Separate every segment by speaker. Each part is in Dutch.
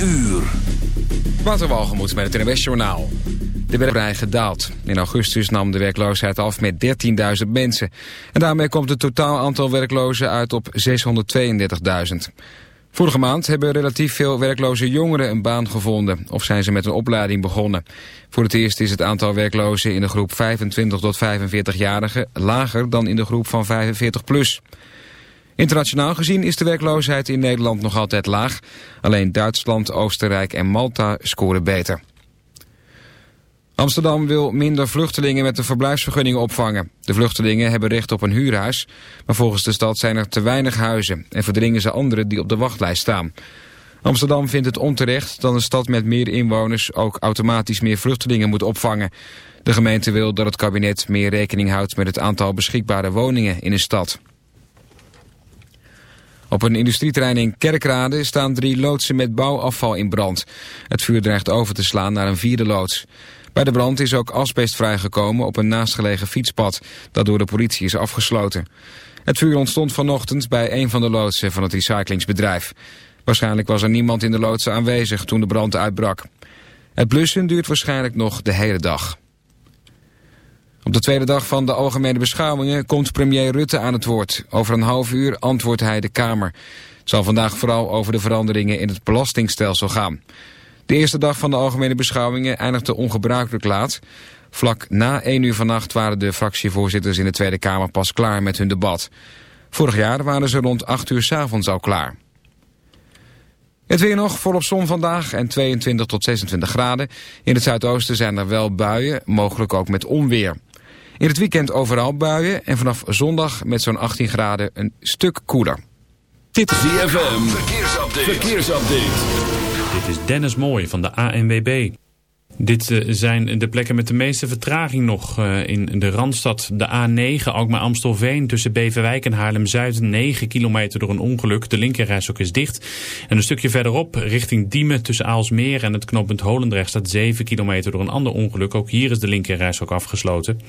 Speaker 1: uur.
Speaker 2: Waterwalgemoed met het NWS Journaal. De werkvrij gedaald. In augustus nam de werkloosheid af met 13.000 mensen. En daarmee komt het totaal aantal werklozen uit op 632.000. Vorige maand hebben relatief veel werkloze jongeren een baan gevonden... of zijn ze met een opleiding begonnen. Voor het eerst is het aantal werklozen in de groep 25 tot 45-jarigen... lager dan in de groep van 45 plus. Internationaal gezien is de werkloosheid in Nederland nog altijd laag. Alleen Duitsland, Oostenrijk en Malta scoren beter. Amsterdam wil minder vluchtelingen met een verblijfsvergunning opvangen. De vluchtelingen hebben recht op een huurhuis, maar volgens de stad zijn er te weinig huizen en verdringen ze anderen die op de wachtlijst staan. Amsterdam vindt het onterecht dat een stad met meer inwoners ook automatisch meer vluchtelingen moet opvangen. De gemeente wil dat het kabinet meer rekening houdt met het aantal beschikbare woningen in een stad. Op een industrieterrein in Kerkrade staan drie loodsen met bouwafval in brand. Het vuur dreigt over te slaan naar een vierde loods. Bij de brand is ook asbest vrijgekomen op een naastgelegen fietspad, dat door de politie is afgesloten. Het vuur ontstond vanochtend bij een van de loodsen van het recyclingsbedrijf. Waarschijnlijk was er niemand in de loodsen aanwezig toen de brand uitbrak. Het blussen duurt waarschijnlijk nog de hele dag. Op de tweede dag van de algemene beschouwingen komt premier Rutte aan het woord. Over een half uur antwoordt hij de Kamer. Het zal vandaag vooral over de veranderingen in het belastingstelsel gaan. De eerste dag van de algemene beschouwingen eindigde ongebruikelijk laat. Vlak na 1 uur vannacht waren de fractievoorzitters in de Tweede Kamer pas klaar met hun debat. Vorig jaar waren ze rond 8 uur s avonds al klaar. Het weer nog, volop zon vandaag en 22 tot 26 graden. In het zuidoosten zijn er wel buien, mogelijk ook met onweer. In het weekend overal buien en vanaf zondag met zo'n 18 graden een stuk koeler.
Speaker 1: Dit is DFM, verkeersupdate.
Speaker 3: verkeersupdate. Dit is Dennis Mooij van de ANWB. Dit eh, zijn de plekken met de meeste vertraging nog uh, in de Randstad. De A9, Alkmaar-Amstelveen, tussen Beverwijk en Haarlem-Zuid. 9 kilometer door een ongeluk. De linkerrijstok is dicht. En een stukje verderop, richting Diemen, tussen Aalsmeer en het knooppunt Holendrecht... staat 7 kilometer door een ander ongeluk. Ook hier is de linkerrijstok afgesloten.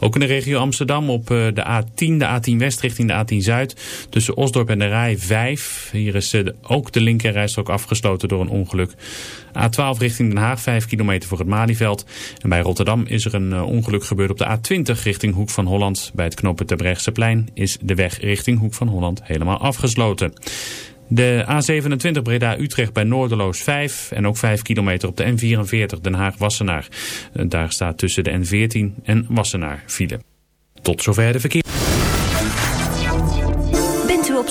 Speaker 3: Ook in de regio Amsterdam op uh, de A10, de A10 West richting de A10 Zuid. Tussen Osdorp en de Rij 5. Hier is ook de linkerrijstok afgesloten door een ongeluk. A12 richting Den Haag, 5 kilometer voor het Malieveld. En bij Rotterdam is er een uh, ongeluk gebeurd op de A20 richting Hoek van Holland. Bij het knoppen plein is de weg richting Hoek van Holland helemaal afgesloten. De A27 Breda-Utrecht bij Noorderloos 5 en ook 5 kilometer op de N44 Den Haag-Wassenaar. Daar staat tussen de N14 en Wassenaar file. Tot zover de verkeer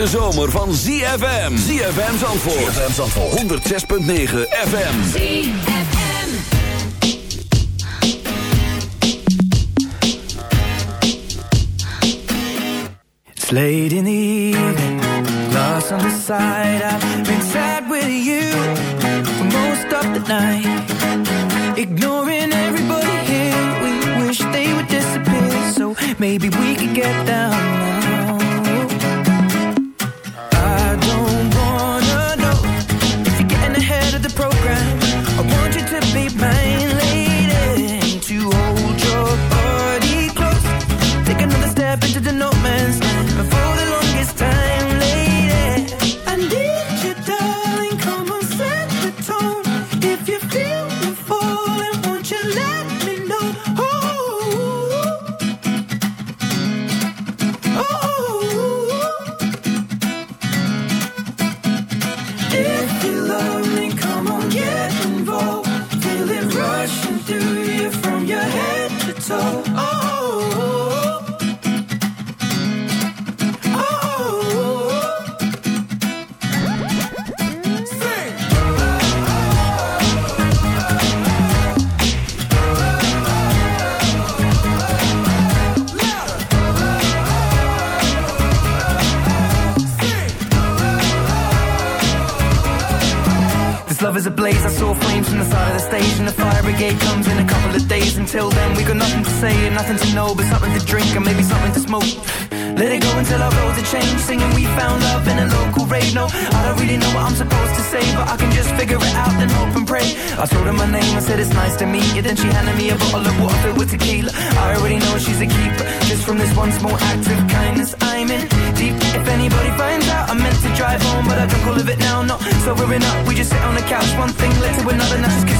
Speaker 1: hete zomer van ZFM. ZFM Zandvoort. ZFM Zandvoort. 106.9 FM. ZFM.
Speaker 4: It's late in the evening. Lost on the side. I've been sad with you. For most of the night. Ignoring everybody here. We wish they would disappear. So maybe we could get down
Speaker 5: day comes in a couple of days. Until then, we
Speaker 4: got nothing to say and nothing to know, but something to drink and maybe something to smoke. Let it go until our roads are changed. Singing, we found love in a local rave. No, I don't really know what I'm supposed to say, but I can just figure it out and hope and pray. I told her my name, I said it's nice to meet you. Then she handed me a bottle of water filled with tequila. I already know she's a keeper. Just from this one small act of kindness, I'm in deep. If anybody finds out, I meant to drive home, but I drunk all of it now. No, so we're in. We just sit on the couch, one thing led to
Speaker 1: another. Now just kiss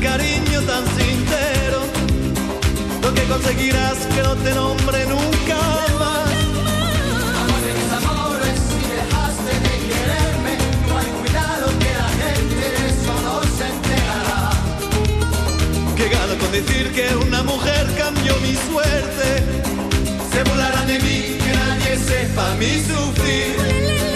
Speaker 6: Cariño tan sincero, lo que conseguirás que no te nombre nunca más.
Speaker 7: Amor de mis amores, si dejaste de quererme, no hay cuidado que la gente de eso no se enterará.
Speaker 6: Que gano con decir que una mujer cambió mi suerte. Se burlarán de mí, que nadie sepa mi sufrir.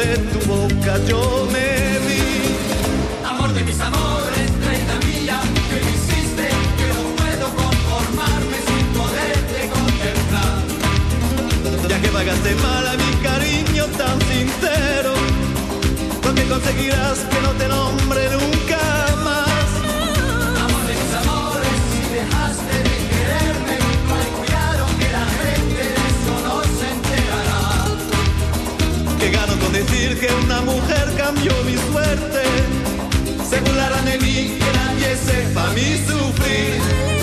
Speaker 6: de tu boca yo me vi.
Speaker 7: Amor de mis amores, reina mía, que me hiciste, que no puedo conformarme sin poderte contemplar.
Speaker 6: Ya que pagaste mal a mi cariño tan sincero, lo que conseguirás que no te nombre nunca
Speaker 7: que
Speaker 6: una mujer cambió mi suerte. Se burlarán de mí, que nadie sepa mi sufrir.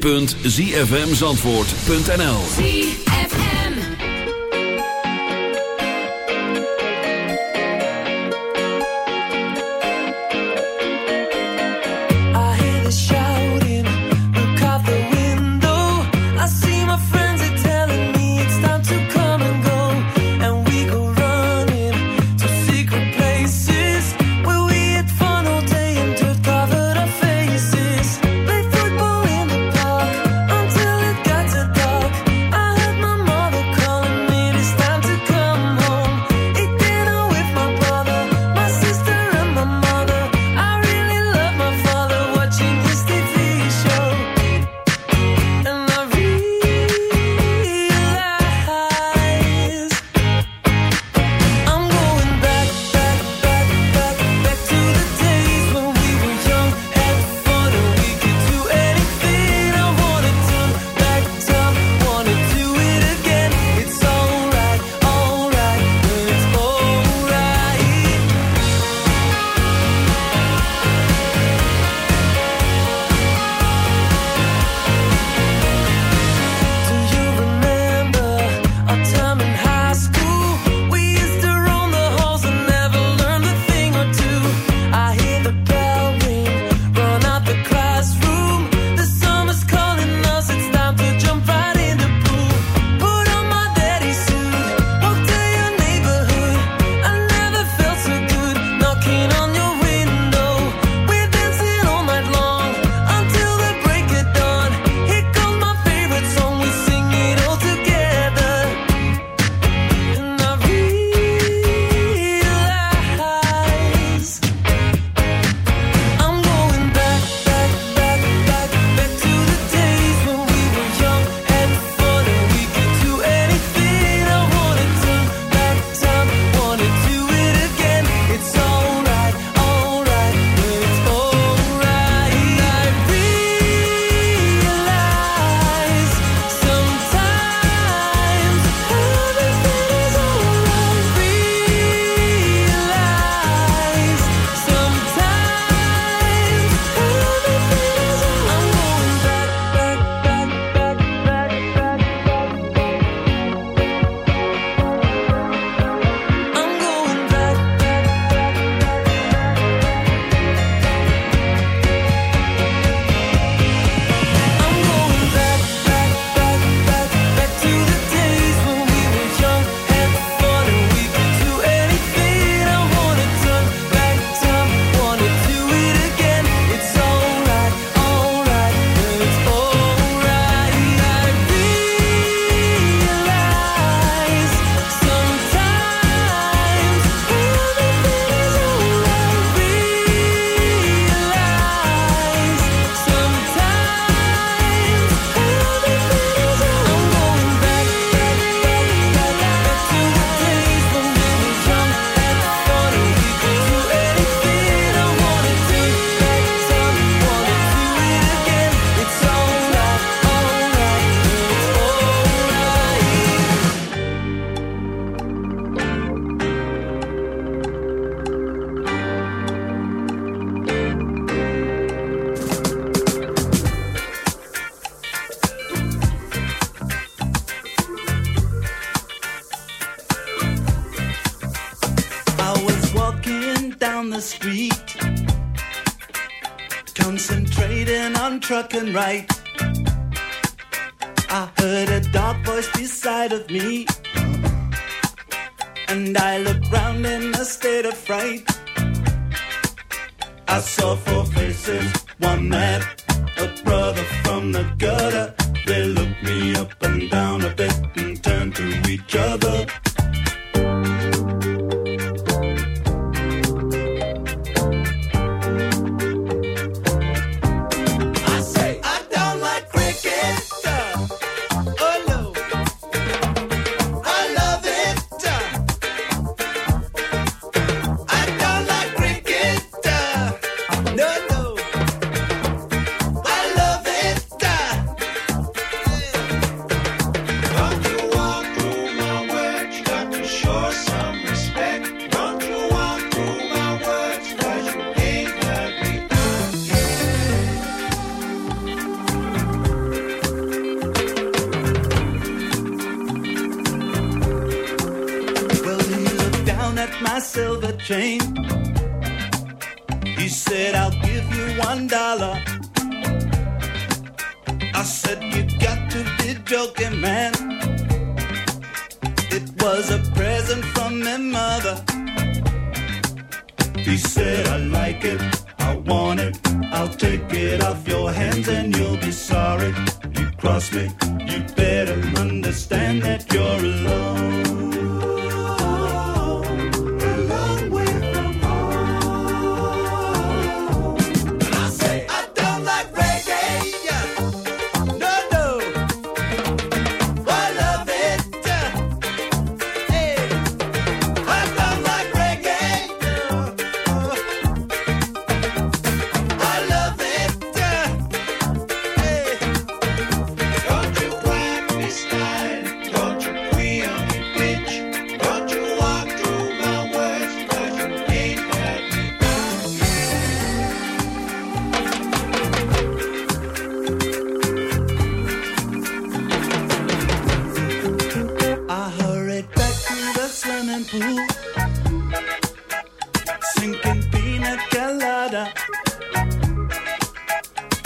Speaker 4: www.zfmzandvoort.nl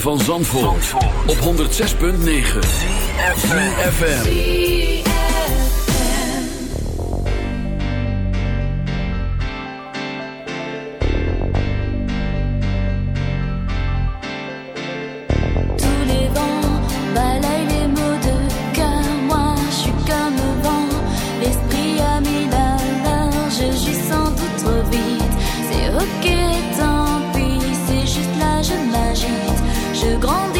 Speaker 1: van Zandvoort, op 106.9 CFFM
Speaker 8: Tous les vents balayent les mots de cœur. Moi je suis comme vent, l'esprit a mis la je J'y sens tout trop vite, c'est ok tant pis. C'est juste là je m'agite. je grandis.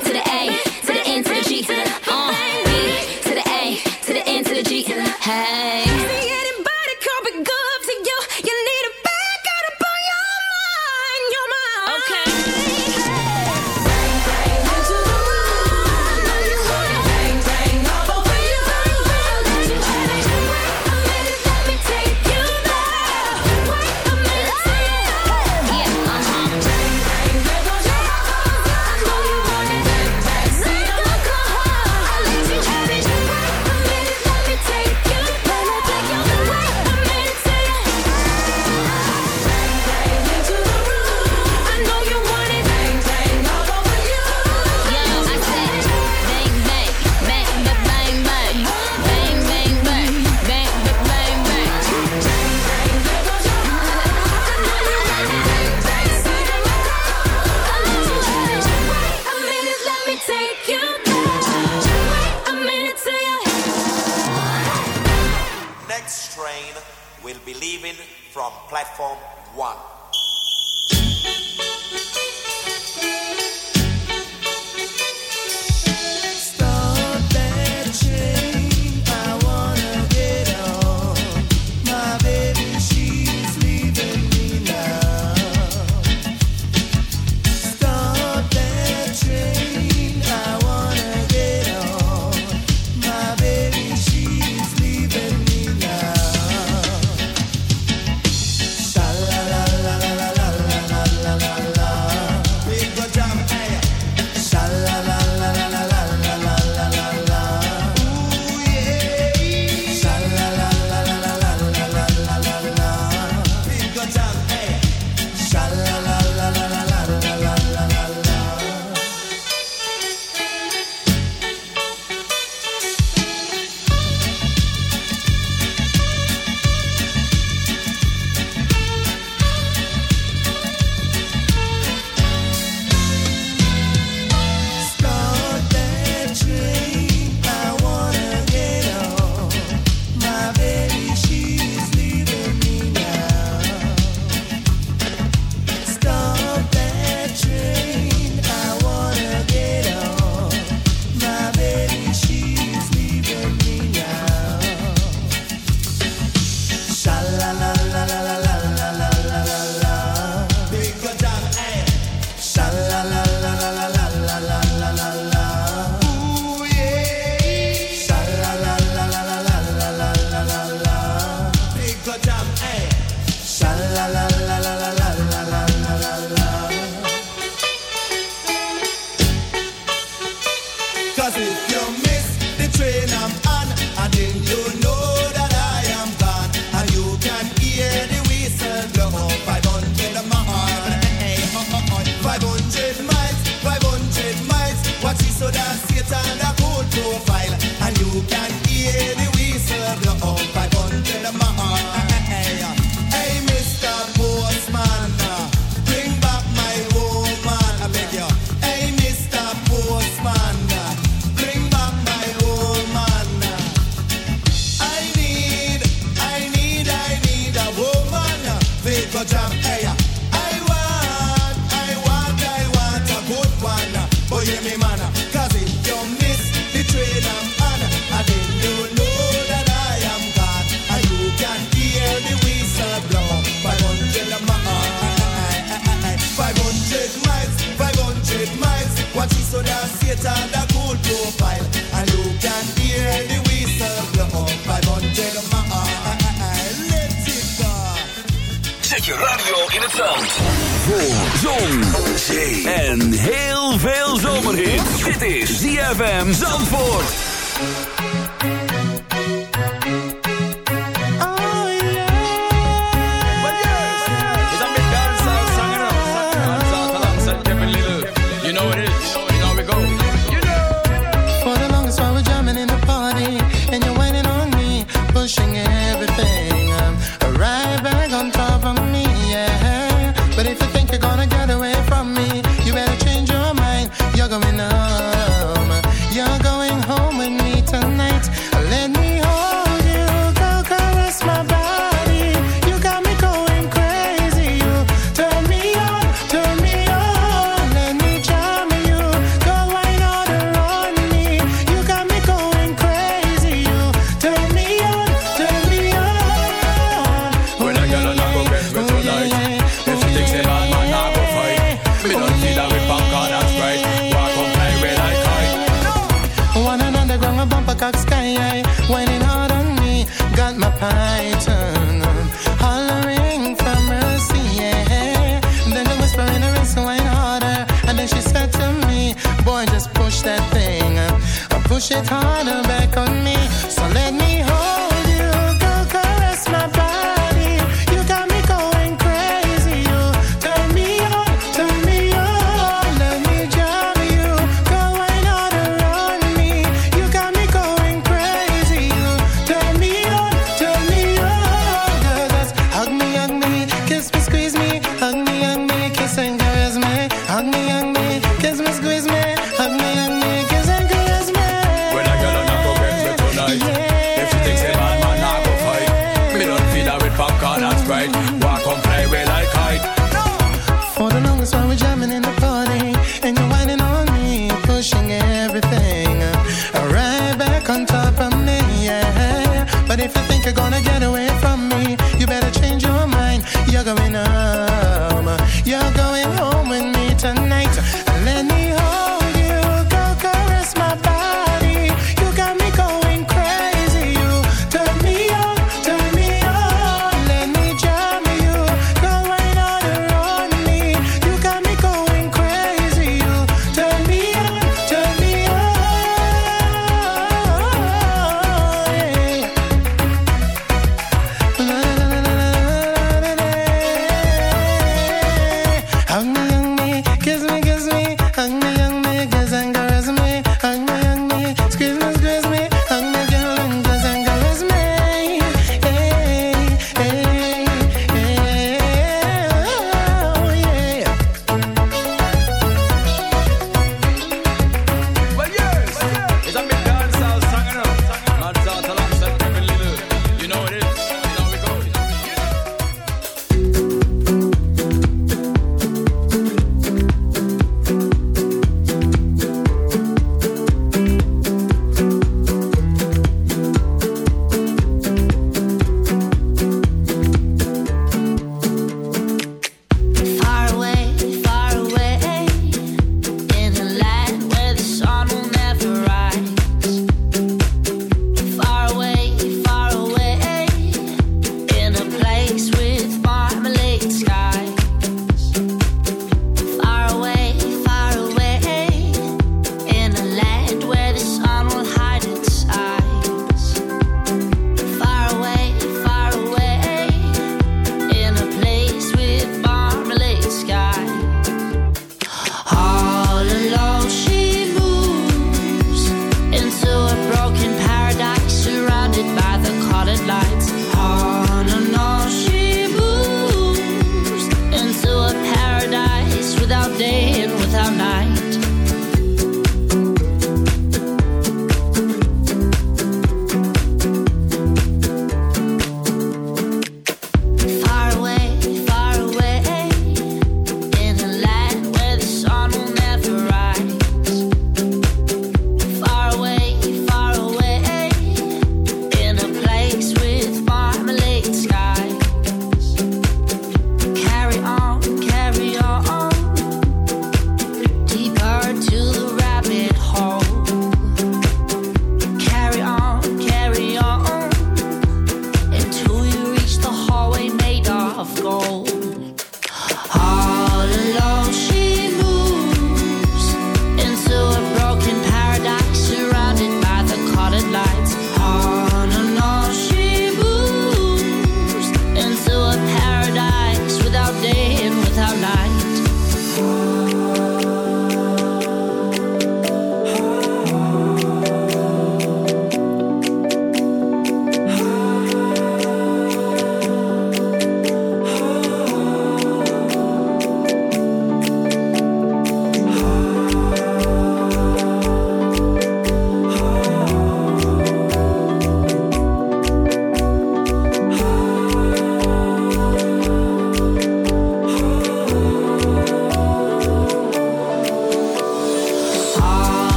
Speaker 9: platform
Speaker 10: push that thing, push it harder